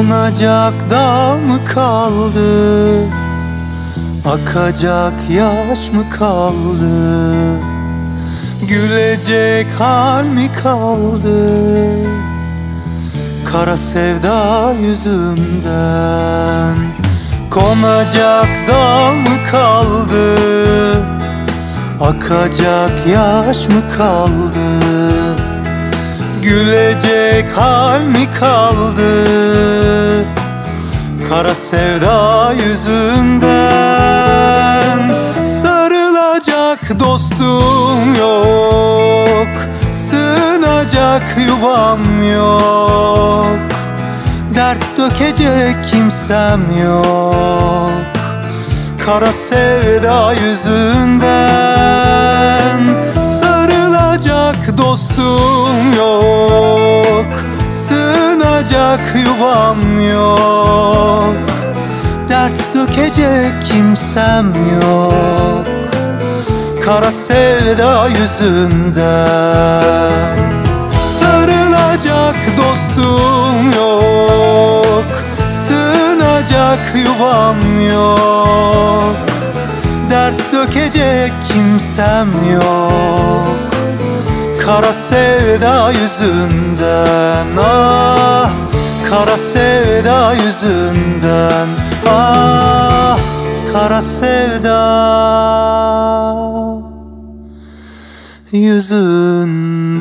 Konacak dal mı kaldı? Akacak yaş mı kaldı? Gülecek hal mi kaldı? Kara sevda yüzünden Konacak dal mı kaldı? Akacak yaş mı kaldı? Gülecek hal mi kaldı Kara sevda yüzünden Sarılacak dostum yok Sığınacak yuvam yok. Dert dökecek kimsem yok. Kara sevda yüzünden Sarılacak dostum yok Sığınacak yuvam yok Dert dökecek kimsem yok. Kara sevda yüzünden Sarılacak dostum yok. Sığınacak yuvam yok. Dert dökecek kimsem yok. Kara sevda yüzünden ah Kara sevda yüzünden. Ah Kara sevda yüzünden